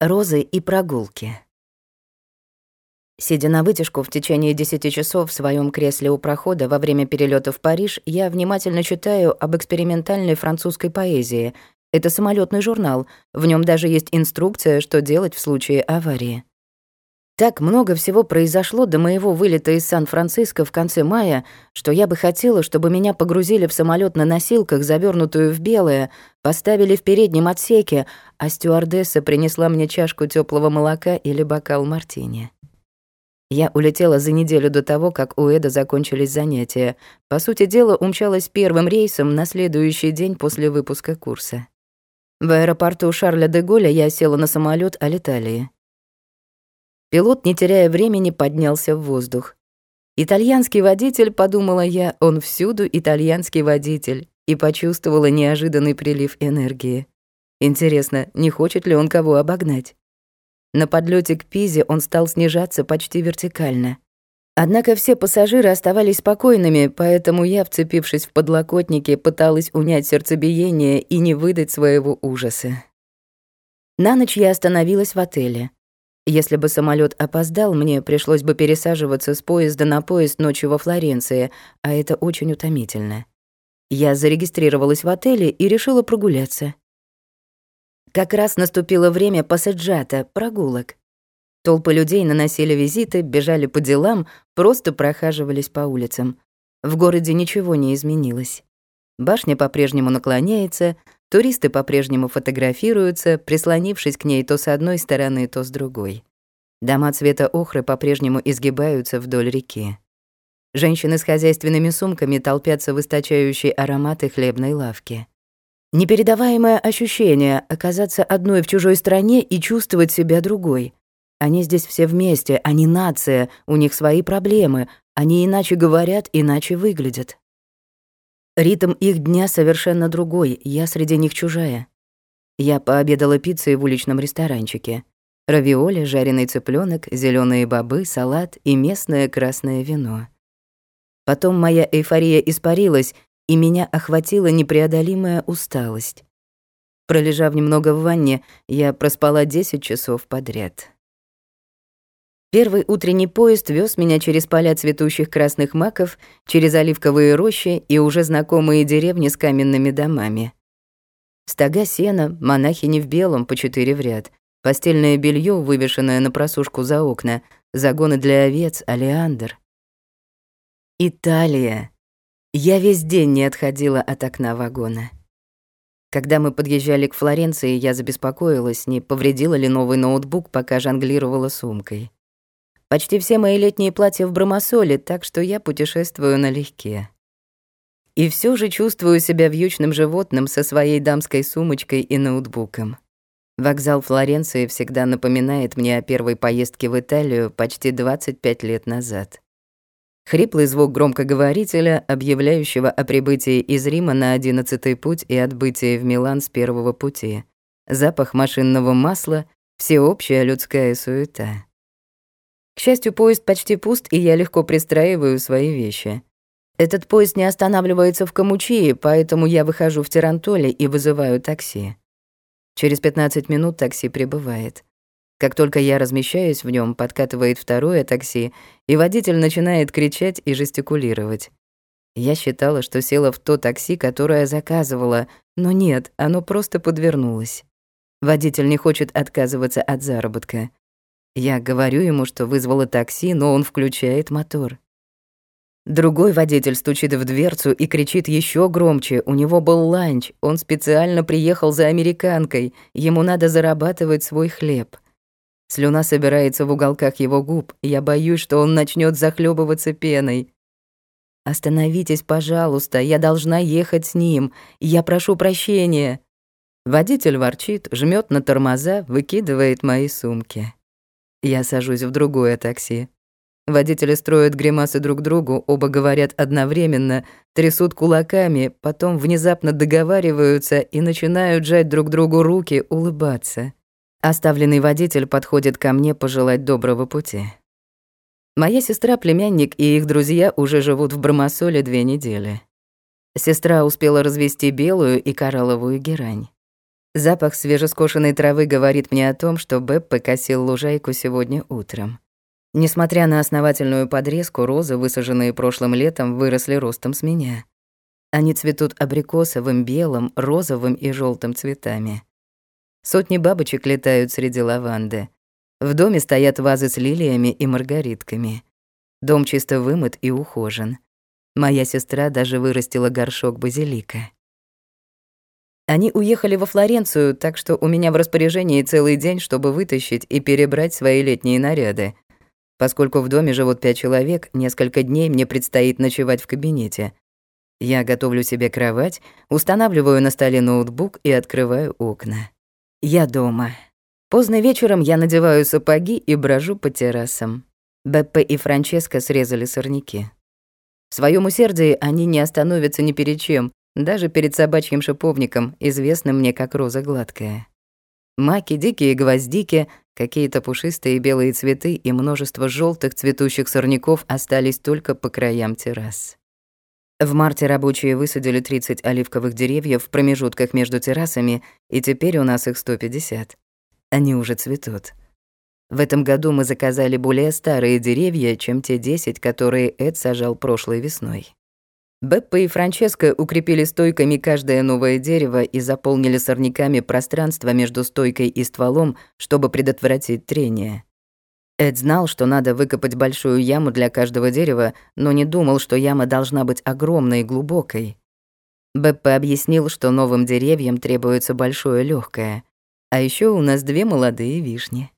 Розы и прогулки. Сидя на вытяжку в течение 10 часов в своем кресле у прохода во время перелета в Париж, я внимательно читаю об экспериментальной французской поэзии. Это самолетный журнал, в нем даже есть инструкция, что делать в случае аварии. Так много всего произошло до моего вылета из Сан-Франциско в конце мая, что я бы хотела, чтобы меня погрузили в самолет на носилках, завернутую в белое, поставили в переднем отсеке, а стюардесса принесла мне чашку теплого молока или бокал мартини. Я улетела за неделю до того, как у Эда закончились занятия. По сути дела, умчалась первым рейсом на следующий день после выпуска курса. В аэропорту Шарля де Голля я села на самолет Алиталии. Пилот, не теряя времени, поднялся в воздух. «Итальянский водитель», — подумала я, — «он всюду итальянский водитель», и почувствовала неожиданный прилив энергии. Интересно, не хочет ли он кого обогнать? На подлете к Пизе он стал снижаться почти вертикально. Однако все пассажиры оставались спокойными, поэтому я, вцепившись в подлокотники, пыталась унять сердцебиение и не выдать своего ужаса. На ночь я остановилась в отеле. Если бы самолет опоздал, мне пришлось бы пересаживаться с поезда на поезд ночью во Флоренции, а это очень утомительно. Я зарегистрировалась в отеле и решила прогуляться. Как раз наступило время пассаджата, прогулок. Толпы людей наносили визиты, бежали по делам, просто прохаживались по улицам. В городе ничего не изменилось. Башня по-прежнему наклоняется, туристы по-прежнему фотографируются, прислонившись к ней то с одной стороны, то с другой. Дома цвета охры по-прежнему изгибаются вдоль реки. Женщины с хозяйственными сумками толпятся в источающей ароматы хлебной лавки. Непередаваемое ощущение оказаться одной в чужой стране и чувствовать себя другой. Они здесь все вместе, они нация, у них свои проблемы, они иначе говорят, иначе выглядят. Ритм их дня совершенно другой, я среди них чужая. Я пообедала пиццей в уличном ресторанчике. Равиоли, жареный цыпленок, зеленые бобы, салат и местное красное вино. Потом моя эйфория испарилась, и меня охватила непреодолимая усталость. Пролежав немного в ванне, я проспала 10 часов подряд. Первый утренний поезд вез меня через поля цветущих красных маков, через оливковые рощи и уже знакомые деревни с каменными домами. Стога сена, монахини в белом по четыре в ряд, постельное белье, вывешенное на просушку за окна, загоны для овец, алиандр. Италия. Я весь день не отходила от окна вагона. Когда мы подъезжали к Флоренции, я забеспокоилась, не повредила ли новый ноутбук, пока жонглировала сумкой. Почти все мои летние платья в бромосоле, так что я путешествую налегке. И все же чувствую себя вьючным животным со своей дамской сумочкой и ноутбуком. Вокзал Флоренции всегда напоминает мне о первой поездке в Италию почти 25 лет назад. Хриплый звук громкоговорителя, объявляющего о прибытии из Рима на одиннадцатый путь и отбытии в Милан с первого пути. Запах машинного масла, всеобщая людская суета. К счастью, поезд почти пуст, и я легко пристраиваю свои вещи. Этот поезд не останавливается в Камучии, поэтому я выхожу в Тирантоле и вызываю такси. Через 15 минут такси прибывает. Как только я размещаюсь в нем, подкатывает второе такси, и водитель начинает кричать и жестикулировать. Я считала, что села в то такси, которое заказывала, но нет, оно просто подвернулось. Водитель не хочет отказываться от заработка. Я говорю ему, что вызвала такси, но он включает мотор. Другой водитель стучит в дверцу и кричит еще громче. У него был ланч, он специально приехал за американкой, ему надо зарабатывать свой хлеб. Слюна собирается в уголках его губ, я боюсь, что он начнет захлебываться пеной. «Остановитесь, пожалуйста, я должна ехать с ним, я прошу прощения». Водитель ворчит, жмет на тормоза, выкидывает мои сумки. Я сажусь в другое такси. Водители строят гримасы друг другу, оба говорят одновременно, трясут кулаками, потом внезапно договариваются и начинают жать друг другу руки, улыбаться. Оставленный водитель подходит ко мне пожелать доброго пути. Моя сестра, племянник и их друзья уже живут в Бромосоле две недели. Сестра успела развести белую и коралловую герань. Запах свежескошенной травы говорит мне о том, что Бэб покосил лужайку сегодня утром. Несмотря на основательную подрезку, розы, высаженные прошлым летом, выросли ростом с меня. Они цветут абрикосовым, белым, розовым и желтым цветами. Сотни бабочек летают среди лаванды. В доме стоят вазы с лилиями и маргаритками. Дом чисто вымыт и ухожен. Моя сестра даже вырастила горшок базилика. Они уехали во Флоренцию, так что у меня в распоряжении целый день, чтобы вытащить и перебрать свои летние наряды. Поскольку в доме живут пять человек, несколько дней мне предстоит ночевать в кабинете. Я готовлю себе кровать, устанавливаю на столе ноутбук и открываю окна. Я дома. Поздно вечером я надеваю сапоги и брожу по террасам. Беппе и Франческо срезали сорняки. В своем усердии они не остановятся ни перед чем, даже перед собачьим шиповником, известным мне как роза гладкая. Маки, дикие гвоздики, какие-то пушистые белые цветы и множество желтых цветущих сорняков остались только по краям террас. В марте рабочие высадили 30 оливковых деревьев в промежутках между террасами, и теперь у нас их 150. Они уже цветут. В этом году мы заказали более старые деревья, чем те 10, которые Эд сажал прошлой весной. Беппа и Франческо укрепили стойками каждое новое дерево и заполнили сорняками пространство между стойкой и стволом, чтобы предотвратить трение. Эд знал, что надо выкопать большую яму для каждого дерева, но не думал, что яма должна быть огромной и глубокой. Беппа объяснил, что новым деревьям требуется большое легкое, А еще у нас две молодые вишни.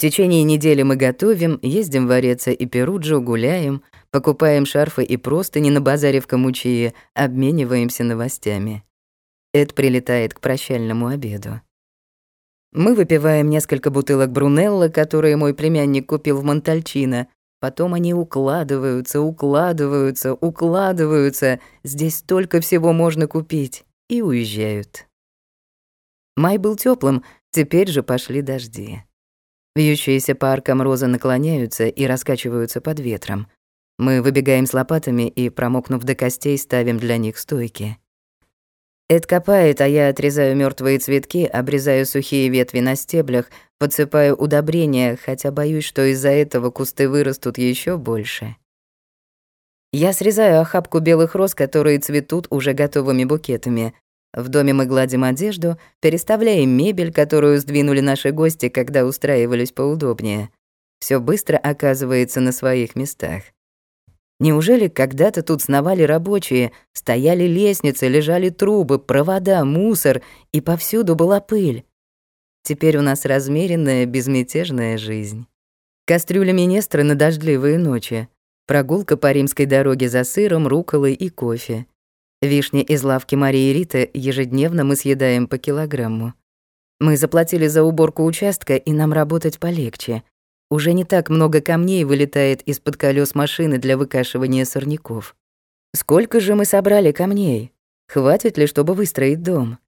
Течение недели мы готовим, ездим в Ореца и Перуджу, гуляем, покупаем шарфы и простыни на базаре в Камучии, обмениваемся новостями. Эд прилетает к прощальному обеду. Мы выпиваем несколько бутылок Брунелла, которые мой племянник купил в Монтальчино. Потом они укладываются, укладываются, укладываются. Здесь столько всего можно купить. И уезжают. Май был теплым, теперь же пошли дожди. Вьющиеся по аркам розы наклоняются и раскачиваются под ветром. Мы выбегаем с лопатами и, промокнув до костей, ставим для них стойки. Эд копает, а я отрезаю мертвые цветки, обрезаю сухие ветви на стеблях, подсыпаю удобрения, хотя боюсь, что из-за этого кусты вырастут еще больше. Я срезаю охапку белых роз, которые цветут уже готовыми букетами, в доме мы гладим одежду, переставляем мебель, которую сдвинули наши гости, когда устраивались поудобнее. Все быстро оказывается на своих местах. Неужели когда-то тут сновали рабочие, стояли лестницы, лежали трубы, провода, мусор, и повсюду была пыль? Теперь у нас размеренная, безмятежная жизнь. Кастрюля минестры на дождливые ночи, прогулка по римской дороге за сыром, руколой и кофе. Вишни из лавки Марии Риты ежедневно мы съедаем по килограмму. Мы заплатили за уборку участка, и нам работать полегче. Уже не так много камней вылетает из-под колес машины для выкашивания сорняков. Сколько же мы собрали камней? Хватит ли, чтобы выстроить дом?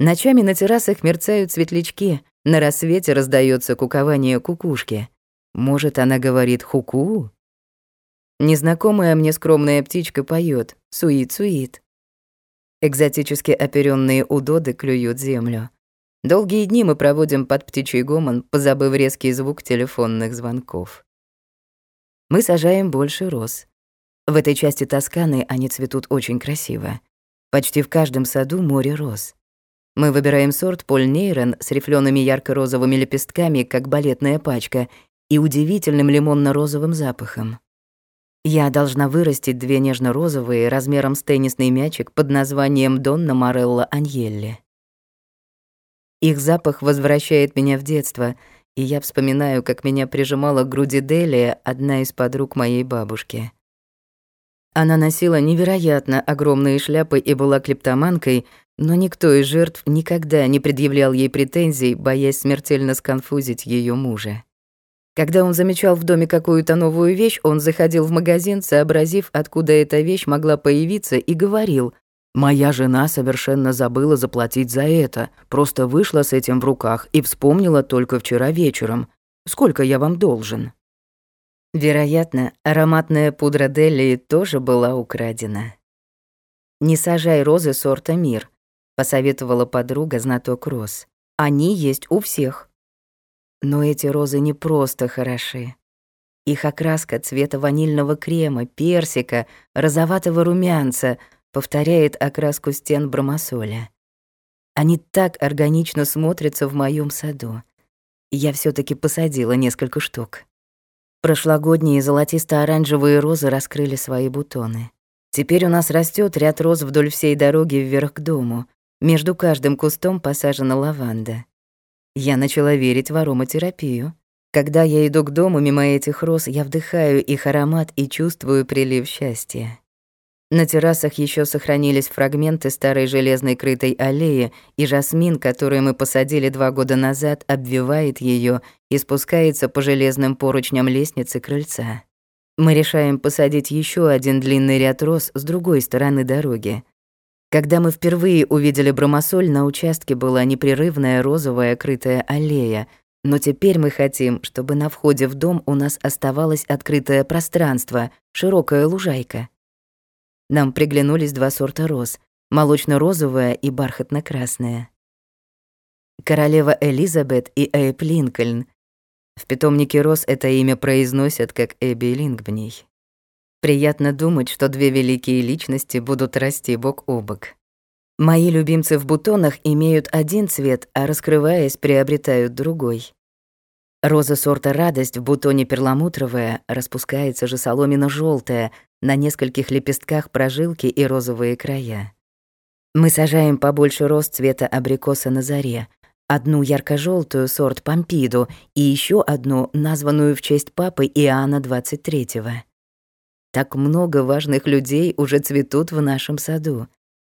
Ночами на террасах мерцают светлячки, на рассвете раздается кукование кукушки. Может, она говорит «хуку»? Незнакомая мне скромная птичка поет «суит-суит». Экзотически оперенные удоды клюют землю. Долгие дни мы проводим под птичий гомон, позабыв резкий звук телефонных звонков. Мы сажаем больше роз. В этой части Тосканы они цветут очень красиво. Почти в каждом саду море роз. Мы выбираем сорт Поль Нейрон с рифлеными ярко-розовыми лепестками, как балетная пачка, и удивительным лимонно-розовым запахом. Я должна вырастить две нежно-розовые размером с теннисный мячик под названием Донна Морелла Аньелли. Их запах возвращает меня в детство, и я вспоминаю, как меня прижимала к груди Делия, одна из подруг моей бабушки. Она носила невероятно огромные шляпы и была клептоманкой, но никто из жертв никогда не предъявлял ей претензий, боясь смертельно сконфузить ее мужа. Когда он замечал в доме какую-то новую вещь, он заходил в магазин, сообразив, откуда эта вещь могла появиться, и говорил «Моя жена совершенно забыла заплатить за это, просто вышла с этим в руках и вспомнила только вчера вечером. Сколько я вам должен?» Вероятно, ароматная пудра Делии тоже была украдена. Не сажай розы сорта «Мир». посоветовала подруга знаток роз. Они есть у всех. Но эти розы не просто хороши. Их окраска цвета ванильного крема, персика, розоватого румянца повторяет окраску стен бромосоля. Они так органично смотрятся в моем саду. Я все таки посадила несколько штук. Прошлогодние золотисто-оранжевые розы раскрыли свои бутоны. Теперь у нас растет ряд роз вдоль всей дороги вверх к дому. Между каждым кустом посажена лаванда. Я начала верить в ароматерапию. Когда я иду к дому мимо этих роз, я вдыхаю их аромат и чувствую прилив счастья. На террасах еще сохранились фрагменты старой железной крытой аллеи, и жасмин, который мы посадили два года назад, обвивает ее и спускается по железным поручням лестницы крыльца. Мы решаем посадить еще один длинный ряд роз с другой стороны дороги. Когда мы впервые увидели бромосоль, на участке была непрерывная розовая крытая аллея, но теперь мы хотим, чтобы на входе в дом у нас оставалось открытое пространство, широкая лужайка. Нам приглянулись два сорта роз — молочно-розовая и бархатно-красная. Королева Элизабет и Эйп Линкольн. В питомнике роз это имя произносят как Эбби Лингбней. Приятно думать, что две великие личности будут расти бок о бок. Мои любимцы в бутонах имеют один цвет, а раскрываясь, приобретают другой. Роза сорта «Радость» в бутоне перламутровая, распускается же соломина желтая на нескольких лепестках прожилки и розовые края. Мы сажаем побольше роз цвета абрикоса на заре, одну ярко желтую сорт «Помпиду» и еще одну, названную в честь папы Иоанна XXIII. Так много важных людей уже цветут в нашем саду.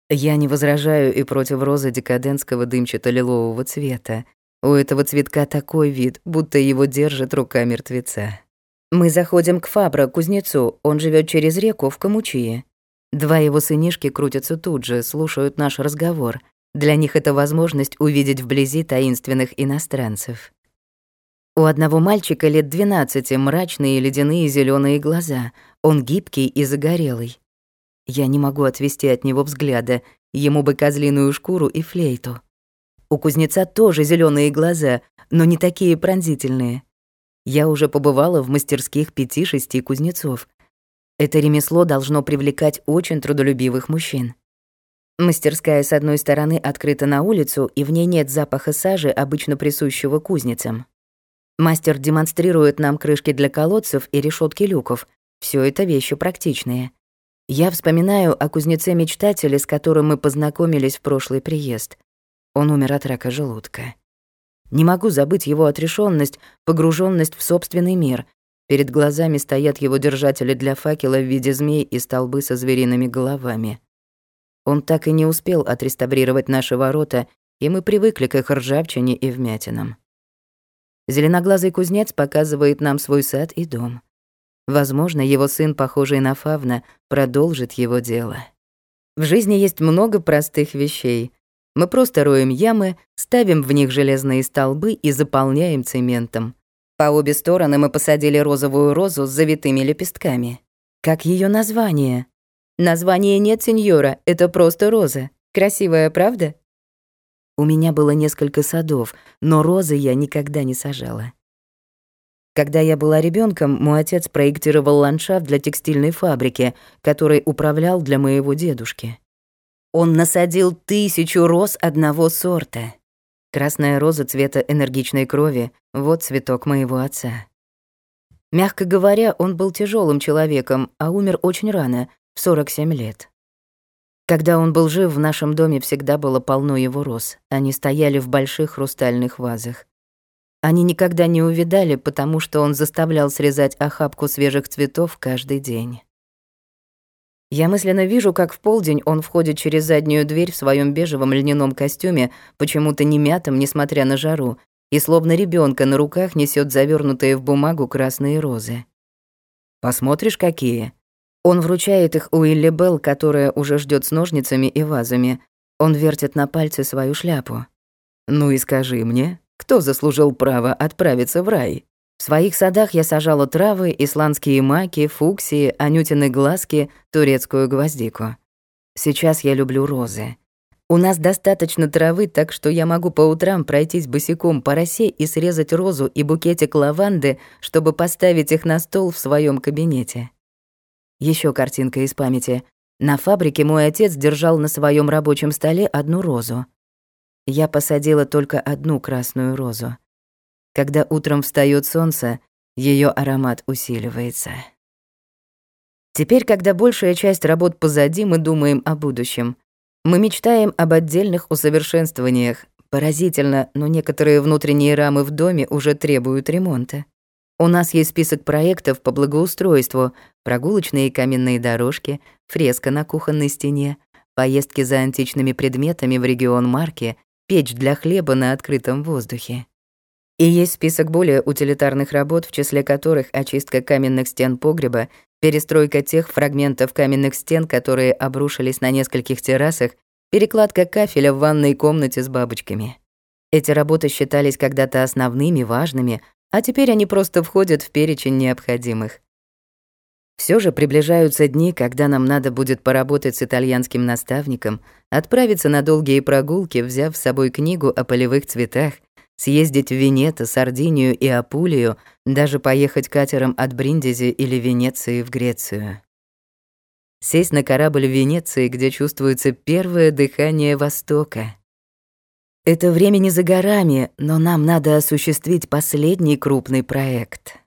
Я не возражаю и против розы декадентского дымчато-лилового цвета, у этого цветка такой вид, будто его держит рука мертвеца. Мы заходим к Фабро, кузнецу, он живет через реку в Камучии. Два его сынишки крутятся тут же, слушают наш разговор. Для них это возможность увидеть вблизи таинственных иностранцев. У одного мальчика лет 12 мрачные ледяные зеленые глаза. Он гибкий и загорелый. Я не могу отвести от него взгляда. Ему бы козлиную шкуру и флейту. У кузнеца тоже зеленые глаза, но не такие пронзительные. Я уже побывала в мастерских пяти-шести кузнецов. Это ремесло должно привлекать очень трудолюбивых мужчин. Мастерская с одной стороны открыта на улицу, и в ней нет запаха сажи, обычно присущего кузницам. Мастер демонстрирует нам крышки для колодцев и решетки люков. Все это вещи практичные. Я вспоминаю о кузнеце-мечтателе, с которым мы познакомились в прошлый приезд. Он умер от рака желудка. Не могу забыть его отрешенность, погруженность в собственный мир. Перед глазами стоят его держатели для факела в виде змей и столбы со звериными головами. Он так и не успел отреставрировать наши ворота, и мы привыкли к их ржавчине и вмятинам. Зеленоглазый кузнец показывает нам свой сад и дом. Возможно, его сын, похожий на Фавна, продолжит его дело. В жизни есть много простых вещей, мы просто роем ямы, ставим в них железные столбы и заполняем цементом. По обе стороны мы посадили розовую розу с завитыми лепестками. Как ее название? Названия нет, сеньора, это просто роза. Красивая, правда? У меня было несколько садов, но розы я никогда не сажала. Когда я была ребенком, мой отец проектировал ландшафт для текстильной фабрики, который управлял для моего дедушки. Он насадил тысячу роз одного сорта. Красная роза цвета энергичной крови — вот цветок моего отца. Мягко говоря, он был тяжелым человеком, а умер очень рано, в 47 лет. Когда он был жив, в нашем доме всегда было полно его роз. Они стояли в больших хрустальных вазах. Они никогда не увидали, потому что он заставлял срезать охапку свежих цветов каждый день. Я мысленно вижу, как в полдень он входит через заднюю дверь в своем бежевом льняном костюме, почему-то не мятом, несмотря на жару, и словно ребенка на руках несет завернутые в бумагу красные розы. «Посмотришь, какие?» Он вручает их Уилли Белл, которая уже ждет с ножницами и вазами. Он вертит на пальце свою шляпу. «Ну и скажи мне, кто заслужил право отправиться в рай?» В своих садах я сажала травы, исландские маки, фуксии, анютины глазки, турецкую гвоздику. Сейчас я люблю розы. У нас достаточно травы, так что я могу по утрам пройтись босиком по росе и срезать розу и букетик лаванды, чтобы поставить их на стол в своем кабинете. Еще картинка из памяти. На фабрике мой отец держал на своем рабочем столе одну розу. Я посадила только одну красную розу. Когда утром встает солнце, ее аромат усиливается. Теперь, когда большая часть работ позади, мы думаем о будущем. Мы мечтаем об отдельных усовершенствованиях. Поразительно, но некоторые внутренние рамы в доме уже требуют ремонта. У нас есть список проектов по благоустройству, прогулочные каменные дорожки, фреска на кухонной стене, поездки за античными предметами в регион Марки, печь для хлеба на открытом воздухе. И есть список более утилитарных работ, в числе которых очистка каменных стен погреба, перестройка тех фрагментов каменных стен, которые обрушились на нескольких террасах, перекладка кафеля в ванной комнате с бабочками. Эти работы считались когда-то основными, важными, а теперь они просто входят в перечень необходимых. Все же приближаются дни, когда нам надо будет поработать с итальянским наставником, отправиться на долгие прогулки, взяв с собой книгу о полевых цветах, съездить в Венето, Сардинию и Апулию, даже поехать катером от Бриндизи или Венеции в Грецию. Сесть на корабль в Венеции, где чувствуется первое дыхание Востока. Это время не за горами, но нам надо осуществить последний крупный проект.